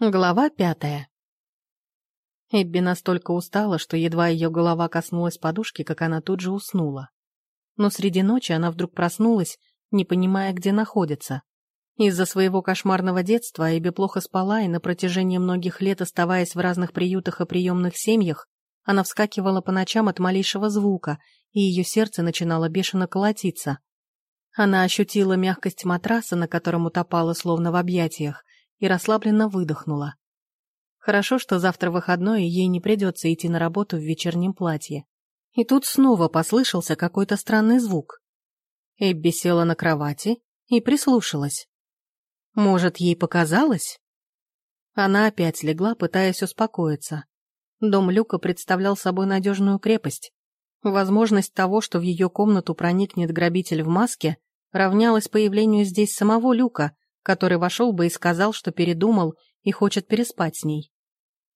Глава пятая. Эбби настолько устала, что едва ее голова коснулась подушки, как она тут же уснула. Но среди ночи она вдруг проснулась, не понимая, где находится. Из-за своего кошмарного детства Эбби плохо спала, и на протяжении многих лет, оставаясь в разных приютах и приемных семьях, она вскакивала по ночам от малейшего звука, и ее сердце начинало бешено колотиться. Она ощутила мягкость матраса, на котором утопала словно в объятиях, и расслабленно выдохнула. Хорошо, что завтра выходной, и ей не придется идти на работу в вечернем платье. И тут снова послышался какой-то странный звук. Эбби села на кровати и прислушалась. Может, ей показалось? Она опять легла, пытаясь успокоиться. Дом Люка представлял собой надежную крепость. Возможность того, что в ее комнату проникнет грабитель в маске, равнялась появлению здесь самого Люка, который вошел бы и сказал, что передумал и хочет переспать с ней.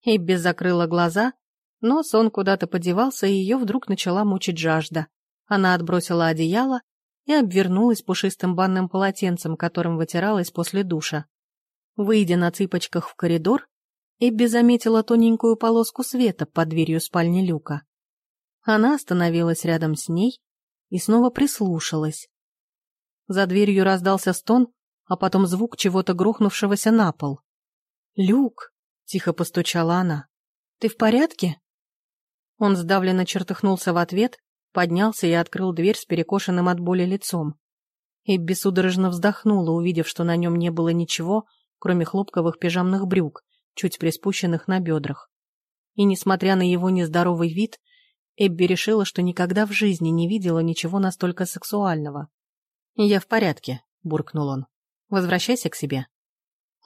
Эбби закрыла глаза, но сон куда-то подевался, и ее вдруг начала мучить жажда. Она отбросила одеяло и обвернулась пушистым банным полотенцем, которым вытиралась после душа. Выйдя на цыпочках в коридор, Эбби заметила тоненькую полоску света под дверью спальни Люка. Она остановилась рядом с ней и снова прислушалась. За дверью раздался стон, а потом звук чего-то грохнувшегося на пол. «Люк!» — тихо постучала она. «Ты в порядке?» Он сдавленно чертыхнулся в ответ, поднялся и открыл дверь с перекошенным от боли лицом. Эбби судорожно вздохнула, увидев, что на нем не было ничего, кроме хлопковых пижамных брюк, чуть приспущенных на бедрах. И, несмотря на его нездоровый вид, Эбби решила, что никогда в жизни не видела ничего настолько сексуального. «Я в порядке», — буркнул он. Возвращайся к себе.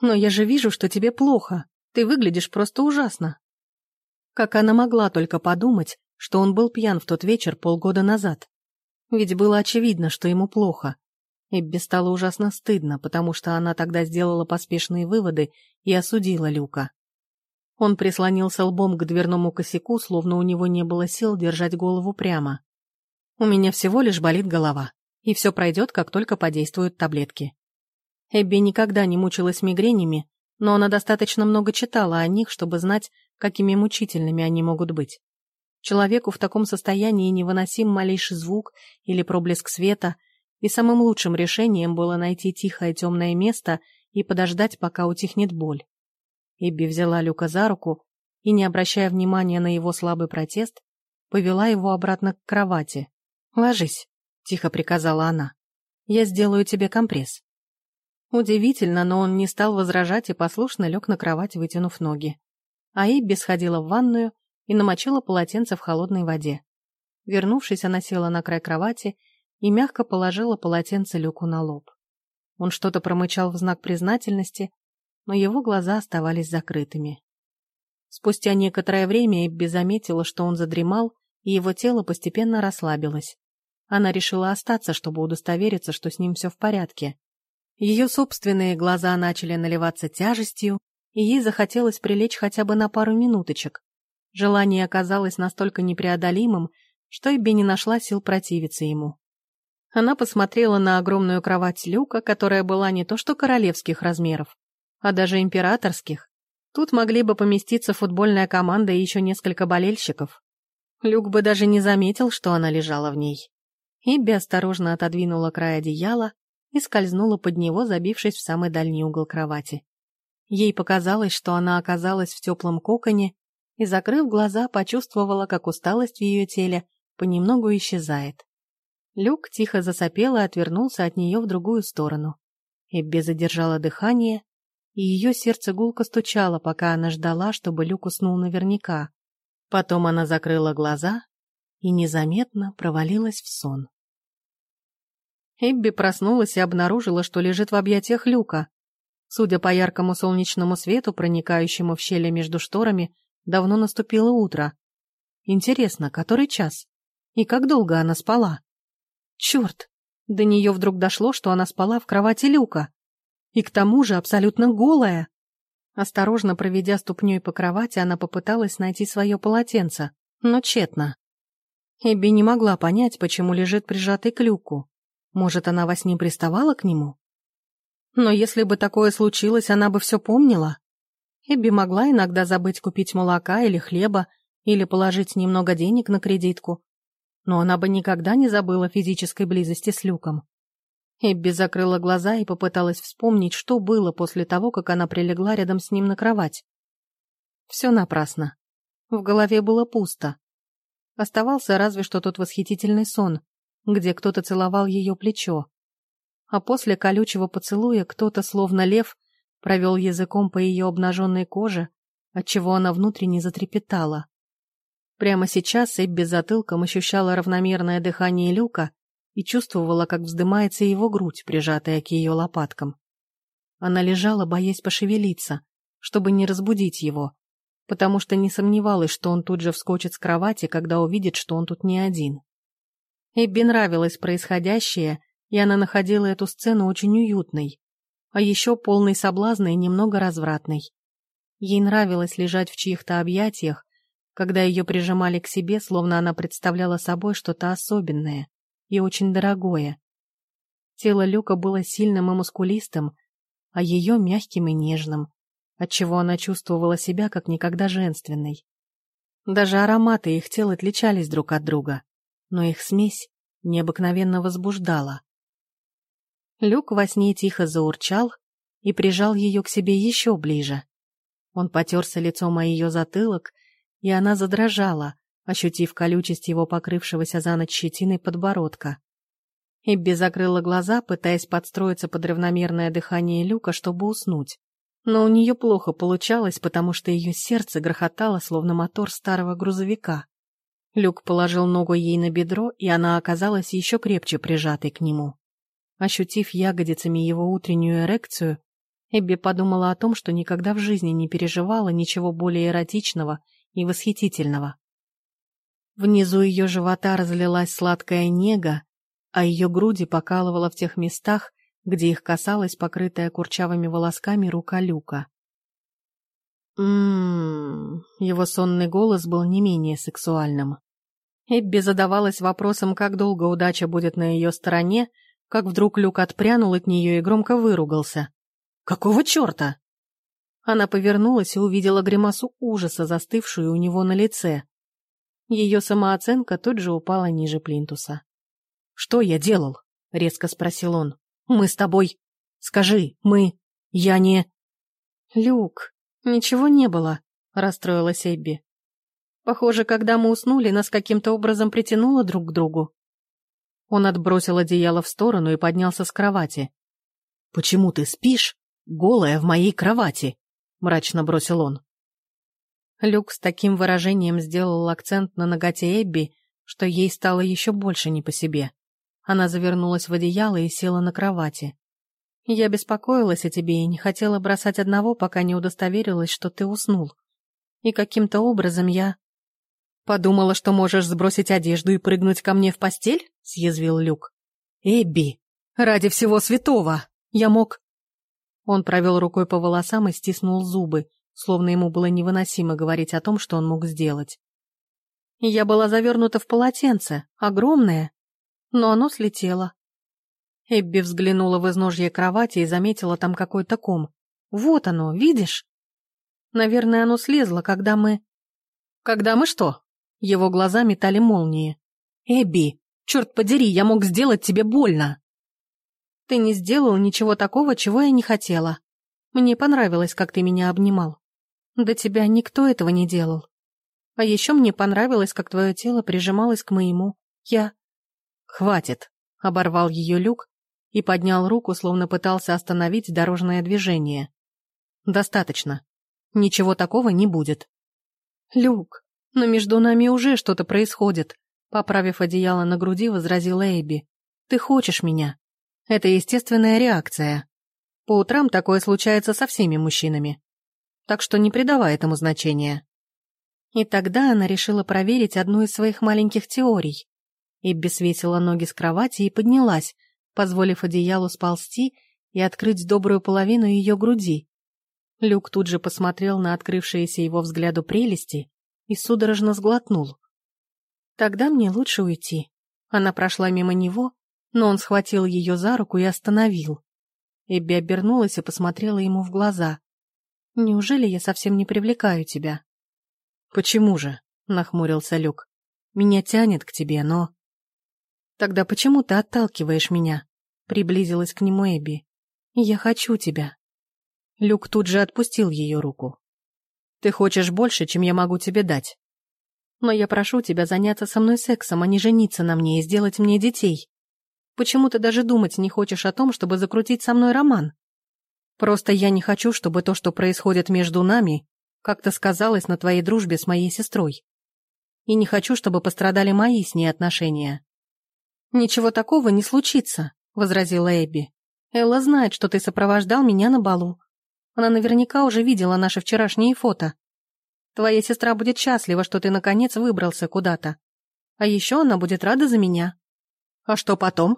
Но я же вижу, что тебе плохо. Ты выглядишь просто ужасно. Как она могла только подумать, что он был пьян в тот вечер полгода назад? Ведь было очевидно, что ему плохо. Эбби стало ужасно стыдно, потому что она тогда сделала поспешные выводы и осудила Люка. Он прислонился лбом к дверному косяку, словно у него не было сил держать голову прямо. «У меня всего лишь болит голова, и все пройдет, как только подействуют таблетки. Эбби никогда не мучилась мигренями, но она достаточно много читала о них, чтобы знать, какими мучительными они могут быть. Человеку в таком состоянии невыносим малейший звук или проблеск света, и самым лучшим решением было найти тихое темное место и подождать, пока утихнет боль. Эбби взяла Люка за руку и, не обращая внимания на его слабый протест, повела его обратно к кровати. «Ложись», — тихо приказала она. «Я сделаю тебе компресс». Удивительно, но он не стал возражать и послушно лег на кровать, вытянув ноги. А Эбби сходила в ванную и намочила полотенце в холодной воде. Вернувшись, она села на край кровати и мягко положила полотенце Люку на лоб. Он что-то промычал в знак признательности, но его глаза оставались закрытыми. Спустя некоторое время Эбби заметила, что он задремал, и его тело постепенно расслабилось. Она решила остаться, чтобы удостовериться, что с ним все в порядке. Ее собственные глаза начали наливаться тяжестью, и ей захотелось прилечь хотя бы на пару минуточек. Желание оказалось настолько непреодолимым, что Эбби не нашла сил противиться ему. Она посмотрела на огромную кровать Люка, которая была не то что королевских размеров, а даже императорских. Тут могли бы поместиться футбольная команда и еще несколько болельщиков. Люк бы даже не заметил, что она лежала в ней. Эбби осторожно отодвинула край одеяла и скользнула под него, забившись в самый дальний угол кровати. Ей показалось, что она оказалась в теплом коконе, и, закрыв глаза, почувствовала, как усталость в ее теле понемногу исчезает. Люк тихо засопел и отвернулся от нее в другую сторону. Эбби задержала дыхание, и ее сердце гулко стучало, пока она ждала, чтобы Люк уснул наверняка. Потом она закрыла глаза и незаметно провалилась в сон. Эбби проснулась и обнаружила, что лежит в объятиях люка. Судя по яркому солнечному свету, проникающему в щели между шторами, давно наступило утро. Интересно, который час? И как долго она спала? Черт! До нее вдруг дошло, что она спала в кровати люка. И к тому же абсолютно голая. Осторожно проведя ступней по кровати, она попыталась найти свое полотенце, но тщетно. Эбби не могла понять, почему лежит прижатый к люку. Может, она во сне приставала к нему? Но если бы такое случилось, она бы все помнила. Эбби могла иногда забыть купить молока или хлеба, или положить немного денег на кредитку. Но она бы никогда не забыла физической близости с Люком. Эбби закрыла глаза и попыталась вспомнить, что было после того, как она прилегла рядом с ним на кровать. Все напрасно. В голове было пусто. Оставался разве что тот восхитительный сон, где кто-то целовал ее плечо. А после колючего поцелуя кто-то, словно лев, провел языком по ее обнаженной коже, отчего она внутренне затрепетала. Прямо сейчас Эбби затылком ощущала равномерное дыхание Люка и чувствовала, как вздымается его грудь, прижатая к ее лопаткам. Она лежала, боясь пошевелиться, чтобы не разбудить его, потому что не сомневалась, что он тут же вскочит с кровати, когда увидит, что он тут не один. Эбби нравилось происходящее, и она находила эту сцену очень уютной, а еще полной соблазна и немного развратной. Ей нравилось лежать в чьих-то объятиях, когда ее прижимали к себе, словно она представляла собой что-то особенное и очень дорогое. Тело Люка было сильным и мускулистым, а ее мягким и нежным, отчего она чувствовала себя как никогда женственной. Даже ароматы их тел отличались друг от друга, но их смесь необыкновенно возбуждала. Люк во сне тихо заурчал и прижал ее к себе еще ближе. Он потерся лицом о ее затылок, и она задрожала, ощутив колючесть его покрывшегося за ночь щетиной подбородка. Эбби закрыла глаза, пытаясь подстроиться под равномерное дыхание Люка, чтобы уснуть. Но у нее плохо получалось, потому что ее сердце грохотало, словно мотор старого грузовика. Люк положил ногу ей на бедро, и она оказалась еще крепче прижатой к нему. Ощутив ягодицами его утреннюю эрекцию, Эбби подумала о том, что никогда в жизни не переживала ничего более эротичного и восхитительного. Внизу ее живота разлилась сладкая нега, а ее груди покалывала в тех местах, где их касалась покрытая курчавыми волосками рука Люка. Ммм, его сонный голос был не менее сексуальным. Эбби задавалась вопросом, как долго удача будет на ее стороне, как вдруг Люк отпрянул от нее и громко выругался. «Какого черта?» Она повернулась и увидела гримасу ужаса, застывшую у него на лице. Ее самооценка тут же упала ниже плинтуса. «Что я делал?» — резко спросил он. Мы с тобой... Скажи, мы... Я не...» «Люк, ничего не было», — расстроилась Эбби. «Похоже, когда мы уснули, нас каким-то образом притянуло друг к другу». Он отбросил одеяло в сторону и поднялся с кровати. «Почему ты спишь, голая в моей кровати?» — мрачно бросил он. Люк с таким выражением сделал акцент на ноготе Эбби, что ей стало еще больше не по себе. Она завернулась в одеяло и села на кровати. «Я беспокоилась о тебе и не хотела бросать одного, пока не удостоверилась, что ты уснул. И каким-то образом я...» «Подумала, что можешь сбросить одежду и прыгнуть ко мне в постель?» — съязвил Люк. «Эбби, ради всего святого! Я мог...» Он провел рукой по волосам и стиснул зубы, словно ему было невыносимо говорить о том, что он мог сделать. Я была завернута в полотенце, огромное, но оно слетело. Эбби взглянула в изножье кровати и заметила там какой-то ком. Вот оно, видишь? Наверное, оно слезло, когда мы... Когда мы что? Его глаза метали молнии. Эбби, черт подери, я мог сделать тебе больно. Ты не сделал ничего такого, чего я не хотела. Мне понравилось, как ты меня обнимал. До тебя никто этого не делал. А еще мне понравилось, как твое тело прижималось к моему. Я... «Хватит!» — оборвал ее люк и поднял руку, словно пытался остановить дорожное движение. «Достаточно. Ничего такого не будет». «Люк, но между нами уже что-то происходит», — поправив одеяло на груди, возразила Эбби. «Ты хочешь меня. Это естественная реакция. По утрам такое случается со всеми мужчинами. Так что не придавай этому значения». И тогда она решила проверить одну из своих маленьких теорий. Эбби свесила ноги с кровати и поднялась, позволив одеялу сползти и открыть добрую половину ее груди. Люк тут же посмотрел на открывшиеся его взгляду прелести и судорожно сглотнул. «Тогда мне лучше уйти». Она прошла мимо него, но он схватил ее за руку и остановил. Эбби обернулась и посмотрела ему в глаза. Неужели я совсем не привлекаю тебя? Почему же? Нахмурился Люк. Меня тянет к тебе, но... Тогда почему ты отталкиваешь меня? Приблизилась к нему Эбби. Я хочу тебя. Люк тут же отпустил ее руку. Ты хочешь больше, чем я могу тебе дать. Но я прошу тебя заняться со мной сексом, а не жениться на мне и сделать мне детей. Почему ты даже думать не хочешь о том, чтобы закрутить со мной роман? Просто я не хочу, чтобы то, что происходит между нами, как-то сказалось на твоей дружбе с моей сестрой. И не хочу, чтобы пострадали мои с ней отношения. Ничего такого не случится, возразила Эбби. Элла знает, что ты сопровождал меня на балу. Она наверняка уже видела наши вчерашние фото. Твоя сестра будет счастлива, что ты наконец выбрался куда-то. А еще она будет рада за меня. А что потом?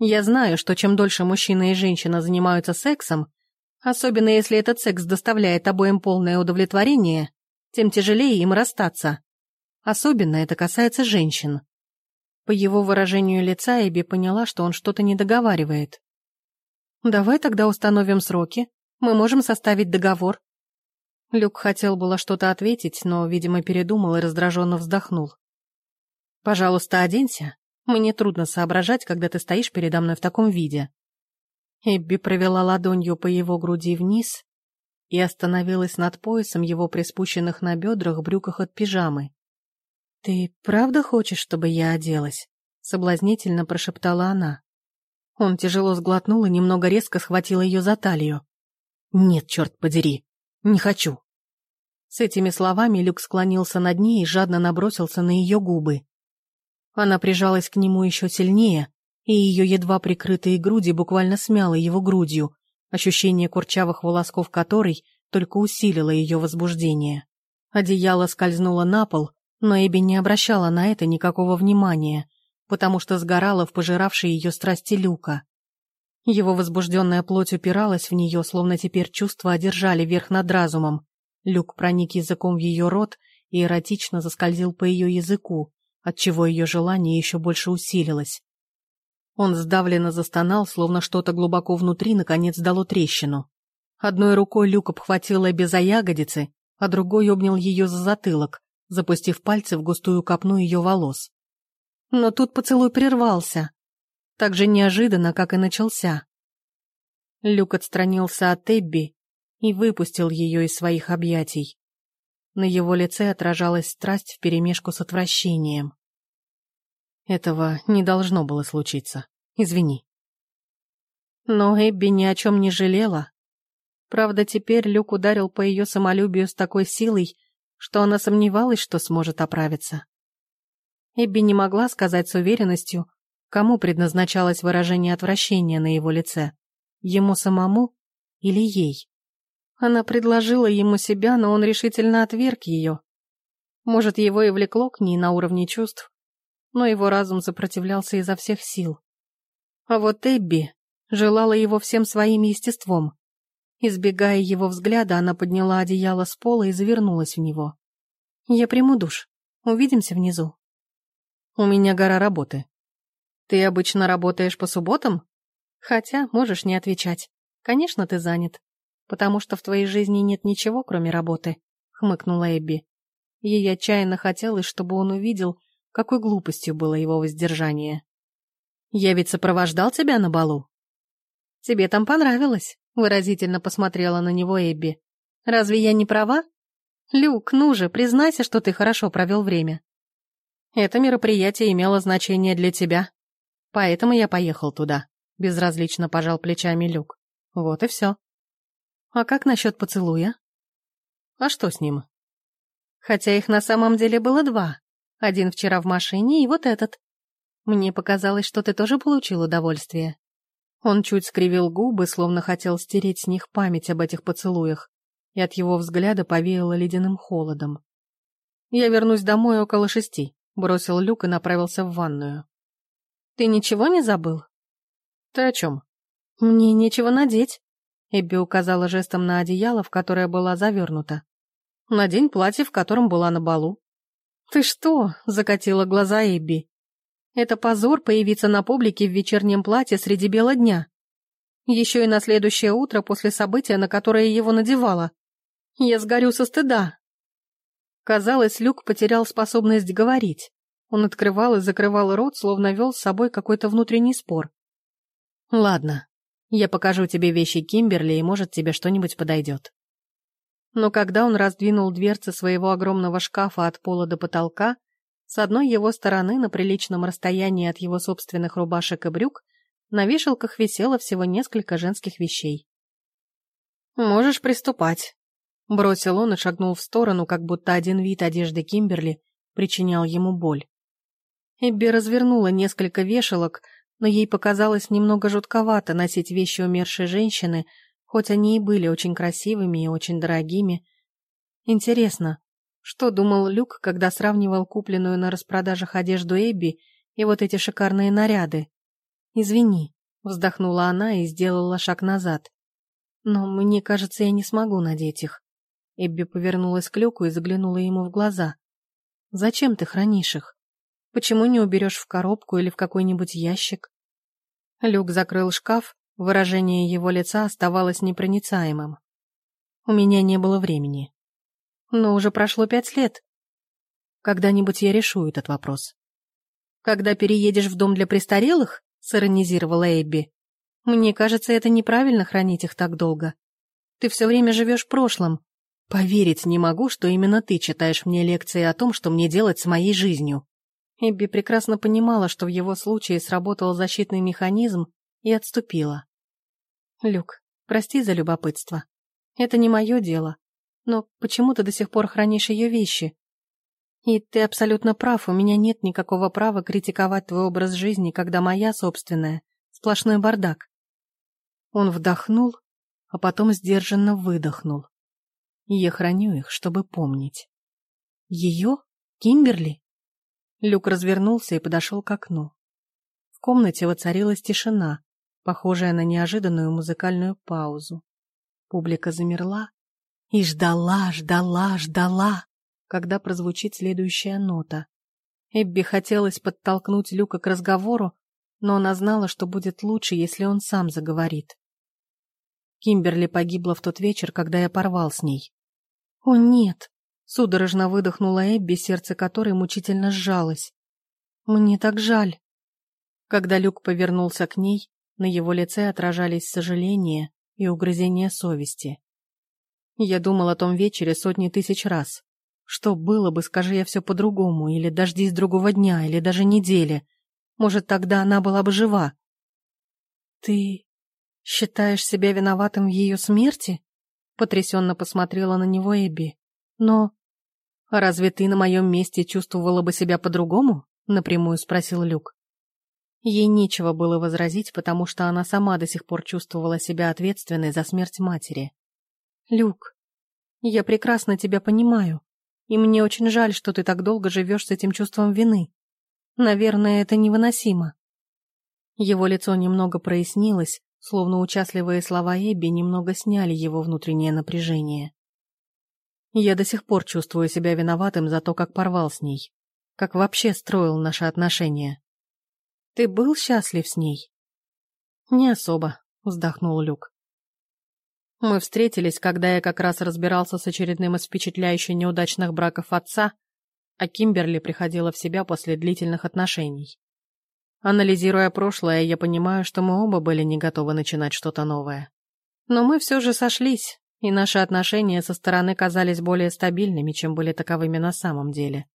Я знаю, что чем дольше мужчина и женщина занимаются сексом, особенно если этот секс доставляет обоим полное удовлетворение, тем тяжелее им расстаться. Особенно это касается женщин. По его выражению лица Эбби поняла, что он что-то не договаривает. «Давай тогда установим сроки. Мы можем составить договор». Люк хотел было что-то ответить, но, видимо, передумал и раздраженно вздохнул. «Пожалуйста, оденься. Мне трудно соображать, когда ты стоишь передо мной в таком виде». Эбби провела ладонью по его груди вниз и остановилась над поясом его приспущенных на бедрах брюках от пижамы. «Ты правда хочешь, чтобы я оделась?» — соблазнительно прошептала она. Он тяжело сглотнул и немного резко схватил ее за талию. «Нет, черт подери, не хочу». С этими словами Люк склонился над ней и жадно набросился на ее губы. Она прижалась к нему еще сильнее, и ее едва прикрытые груди буквально смяло его грудью, ощущение курчавых волосков которой только усилило ее возбуждение. Одеяло скользнуло на пол, но Эбби не обращала на это никакого внимания, потому что сгорала в пожиравшей ее страсти Люка. Его возбужденная плоть упиралась в нее, словно теперь чувства одержали верх над разумом. Люк проник языком в ее рот и эротично заскользил по ее языку, отчего ее желание еще больше усилилось. Он сдавленно застонал, словно что-то глубоко внутри наконец дало трещину. Одной рукой Люк обхватил Эбби за ягодицы, а другой обнял ее за затылок, запустив пальцы в густую копну ее волос. Но тут поцелуй прервался, так же неожиданно, как и начался. Люк отстранился от Эбби и выпустил ее из своих объятий. На его лице отражалась страсть вперемешку с отвращением. Этого не должно было случиться. Извини. Но Эбби ни о чем не жалела. Правда, теперь Люк ударил по ее самолюбию с такой силой, что она сомневалась, что сможет оправиться. Эбби не могла сказать с уверенностью, кому предназначалось выражение отвращения на его лице, ему самому или ей. Она предложила ему себя, но он решительно отверг ее. Может, его и влекло к ней на уровне чувств, но его разум сопротивлялся изо всех сил. А вот Эбби желала его всем своим естеством. Избегая его взгляда, она подняла одеяло с пола и завернулась в него. «Я приму душ. Увидимся внизу». «У меня гора работы». «Ты обычно работаешь по субботам?» «Хотя можешь не отвечать. Конечно, ты занят. Потому что в твоей жизни нет ничего, кроме работы», — хмыкнула Эбби. Ей отчаянно хотелось, чтобы он увидел, какой глупостью было его воздержание. «Я ведь сопровождал тебя на балу?» «Тебе там понравилось», — выразительно посмотрела на него Эбби. «Разве я не права?» «Люк, ну же, признайся, что ты хорошо провел время». «Это мероприятие имело значение для тебя, поэтому я поехал туда», — безразлично пожал плечами Люк. «Вот и все». «А как насчет поцелуя?» «А что с ним?» «Хотя их на самом деле было два», один вчера в машине и вот этот. Мне показалось, что ты тоже получил удовольствие. Он чуть скривил губы, словно хотел стереть с них память об этих поцелуях, и от его взгляда повеяло ледяным холодом. «Я вернусь домой около шести», — бросил Люк и направился в ванную. «Ты ничего не забыл?» «Ты о чем?» «Мне нечего надеть», — Эбби указала жестом на одеяло, в которое была завернута. «Надень платье, в котором была на балу. «Ты что?» — закатила глаза Эбби. «Это позор появиться на публике в вечернем платье среди бела дня. Еще и на следующее утро после события, на которое его надевала. Я сгорю со стыда. Казалось, Люк потерял способность говорить. Он открывал и закрывал рот, словно вел с собой какой-то внутренний спор. «Ладно, я покажу тебе вещи Кимберли, и, может, тебе что-нибудь подойдет». Но когда он раздвинул дверцы своего огромного шкафа от пола до потолка, с одной его стороны, на приличном расстоянии от его собственных рубашек и брюк, на вешалках висело всего несколько женских вещей. «Можешь приступать», — бросил он и шагнул в сторону, как будто один вид одежды Кимберли причинял ему боль. Эбби развернула несколько вешалок, но ей показалось немного жутковато носить вещи умершей женщины, хоть они и были очень красивыми и очень дорогими. Интересно, что думал Люк, когда сравнивал купленную на распродажах одежду Эбби и вот эти шикарные наряды? «Извини», — вздохнула она и сделала шаг назад. «Но мне кажется, я не смогу надеть их». Эбби повернулась к Люку и заглянула ему в глаза. «Зачем ты хранишь их?» Почему не уберешь в коробку или в какой-нибудь ящик? Люк закрыл шкаф, выражение его лица оставалось непроницаемым. У меня не было времени. Но уже прошло пять лет. Когда-нибудь я решу этот вопрос. Когда переедешь в дом для престарелых, сиронизировала Эбби, мне кажется, это неправильно хранить их так долго. Ты все время живешь прошлым. Поверить не могу, что именно ты читаешь мне лекции о том, что мне делать с моей жизнью. Эбби прекрасно понимала, что в его случае сработал защитный механизм, и отступила. «Люк, прости за любопытство. Это не мое дело. Но почему ты до сих пор хранишь ее вещи? И ты абсолютно прав, у меня нет никакого права критиковать твой образ жизни, когда моя собственная — сплошной бардак». Он вдохнул, а потом сдержанно выдохнул. Я храню их, чтобы помнить. Ее? Кимберли? Люк развернулся и подошел к окну. В комнате воцарилась тишина, похожая на неожиданную музыкальную паузу. Публика замерла и ждала, ждала, ждала, когда прозвучит следующая нота. Эбби хотелось подтолкнуть Люка к разговору, но она знала, что будет лучше, если он сам заговорит. Кимберли погибла в тот вечер, когда я порвал с ней. «О, нет!» Судорожно выдохнула Эбби, сердце которой мучительно сжалось. «Мне так жаль». Когда Люк повернулся к ней, на его лице отражались сожаление и угрызение совести. Я думал о том вечере сотни тысяч раз. Что было бы, скажи я все по-другому, или дождись другого дня, или даже недели. Может, тогда она была бы жива. «Ты считаешь себя виноватым в ее смерти?» Потрясенно посмотрела на него Эбби. «Но «Разве ты на моем месте чувствовала бы себя по-другому?» — напрямую спросил Люк. Ей нечего было возразить, потому что она сама до сих пор чувствовала себя ответственной за смерть матери. «Люк, я прекрасно тебя понимаю, и мне очень жаль, что ты так долго живешь с этим чувством вины. Наверное, это невыносимо». Его лицо немного прояснилось, словно участливые слова Эбби немного сняли его внутреннее напряжение. Я до сих пор чувствую себя виноватым за то, как порвал с ней. Как вообще строил наши отношения. Ты был счастлив с ней? Не особо, вздохнул Люк. Мы встретились, когда я как раз разбирался с очередным из впечатляюще неудачных браков отца, а Кимберли приходила в себя после длительных отношений. Анализируя прошлое, я понимаю, что мы оба были не готовы начинать что-то новое. Но мы все же сошлись, и наши отношения со стороны казались более стабильными, чем были таковыми на самом деле.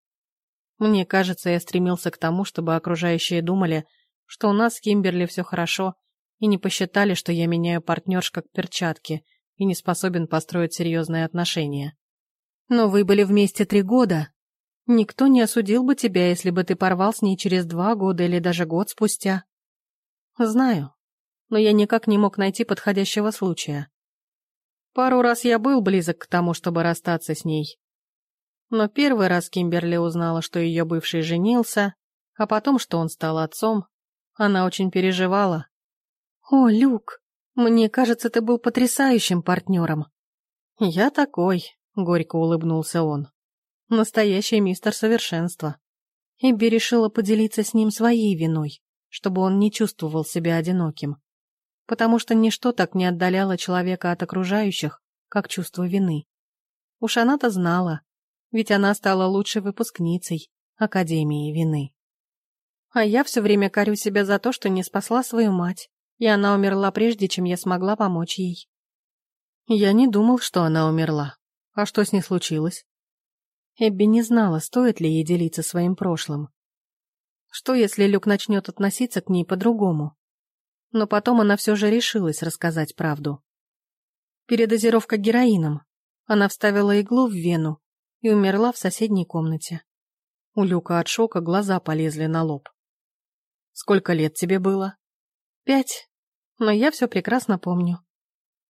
Мне кажется, я стремился к тому, чтобы окружающие думали, что у нас с Кимберли все хорошо, и не посчитали, что я меняю партнерш как перчатки и не способен построить серьезные отношения. Но вы были вместе три года. Никто не осудил бы тебя, если бы ты порвал с ней через два года или даже год спустя. Знаю, но я никак не мог найти подходящего случая. Пару раз я был близок к тому, чтобы расстаться с ней. Но первый раз Кимберли узнала, что ее бывший женился, а потом, что он стал отцом, она очень переживала. «О, Люк, мне кажется, ты был потрясающим партнером». «Я такой», — горько улыбнулся он. «Настоящий мистер совершенства». Эбби решила поделиться с ним своей виной, чтобы он не чувствовал себя одиноким потому что ничто так не отдаляло человека от окружающих, как чувство вины. Уж она-то знала, ведь она стала лучшей выпускницей Академии вины. А я все время корю себя за то, что не спасла свою мать, и она умерла прежде, чем я смогла помочь ей. Я не думал, что она умерла. А что с ней случилось? Эбби не знала, стоит ли ей делиться своим прошлым. Что, если Люк начнет относиться к ней по-другому? Но потом она все же решилась рассказать правду. Передозировка героином. Она вставила иглу в вену и умерла в соседней комнате. У Люка от шока глаза полезли на лоб. «Сколько лет тебе было?» «Пять. Но я все прекрасно помню.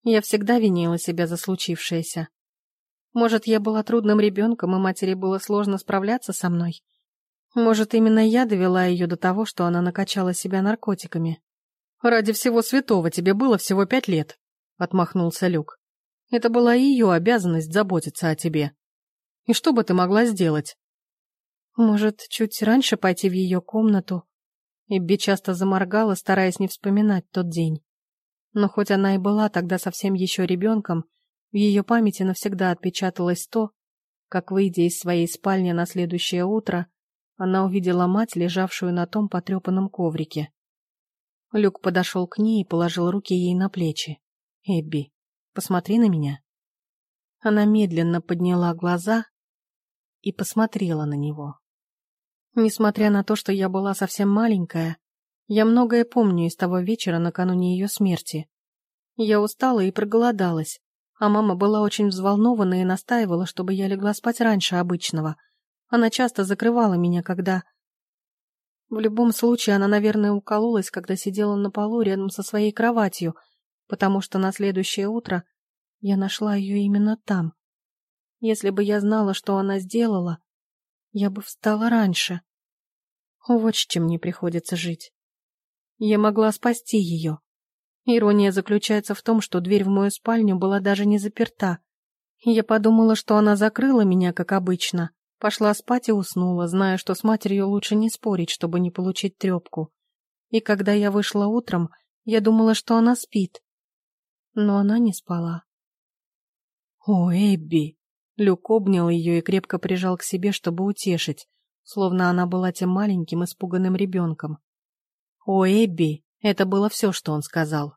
Я всегда винила себя за случившееся. Может, я была трудным ребенком, и матери было сложно справляться со мной. Может, именно я довела ее до того, что она накачала себя наркотиками. «Ради всего святого тебе было всего пять лет», — отмахнулся Люк. «Это была ее обязанность заботиться о тебе. И что бы ты могла сделать?» «Может, чуть раньше пойти в ее комнату?» Эбби часто заморгала, стараясь не вспоминать тот день. Но хоть она и была тогда совсем еще ребенком, в ее памяти навсегда отпечаталось то, как, выйдя из своей спальни на следующее утро, она увидела мать, лежавшую на том потрепанном коврике. Люк подошел к ней и положил руки ей на плечи. «Эбби, посмотри на меня». Она медленно подняла глаза и посмотрела на него. Несмотря на то, что я была совсем маленькая, я многое помню из того вечера накануне ее смерти. Я устала и проголодалась, а мама была очень взволнована и настаивала, чтобы я легла спать раньше обычного. Она часто закрывала меня, когда... В любом случае, она, наверное, укололась, когда сидела на полу рядом со своей кроватью, потому что на следующее утро я нашла ее именно там. Если бы я знала, что она сделала, я бы встала раньше. Вот с чем мне приходится жить. Я могла спасти ее, Ирония заключается в том, что дверь в мою спальню была даже не заперта. Я подумала, что она закрыла меня, как обычно. Пошла спать и уснула, зная, что с матерью лучше не спорить, чтобы не получить трепку. И когда я вышла утром, я думала, что она спит. Но она не спала. «О, Эбби!» Люк обнял ее и крепко прижал к себе, чтобы утешить, словно она была тем маленьким испуганным ребенком. «О, Эбби!» Это было все, что он сказал.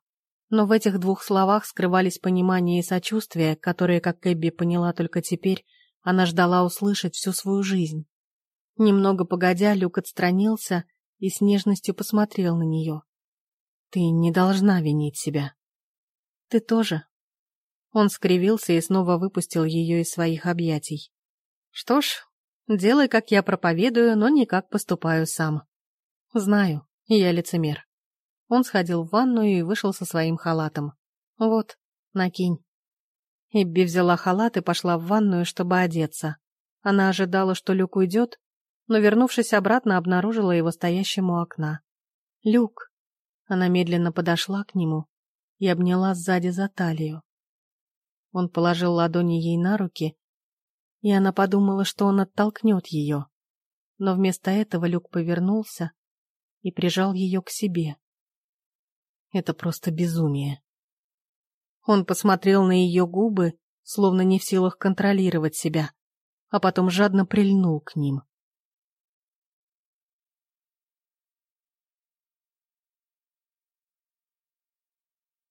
Но в этих двух словах скрывались понимание и сочувствие, которые, как Эбби поняла только теперь, она ждала услышать всю свою жизнь. Немного погодя, Люк отстранился и с нежностью посмотрел на нее. «Ты не должна винить себя». «Ты тоже». Он скривился и снова выпустил ее из своих объятий. «Что ж, делай, как я проповедую, но не как поступаю сам. Знаю, я лицемер». Он сходил в ванную и вышел со своим халатом. «Вот, накинь». Эбби взяла халат и пошла в ванную, чтобы одеться. Она ожидала, что Люк уйдет, но, вернувшись обратно, обнаружила его стоящим у окна. «Люк!» Она медленно подошла к нему и обняла сзади за талию. Он положил ладони ей на руки, и она подумала, что он оттолкнет ее. Но вместо этого Люк повернулся и прижал ее к себе. Это просто безумие. Он посмотрел на ее губы, словно не в силах контролировать себя, а потом жадно прильнул к ним.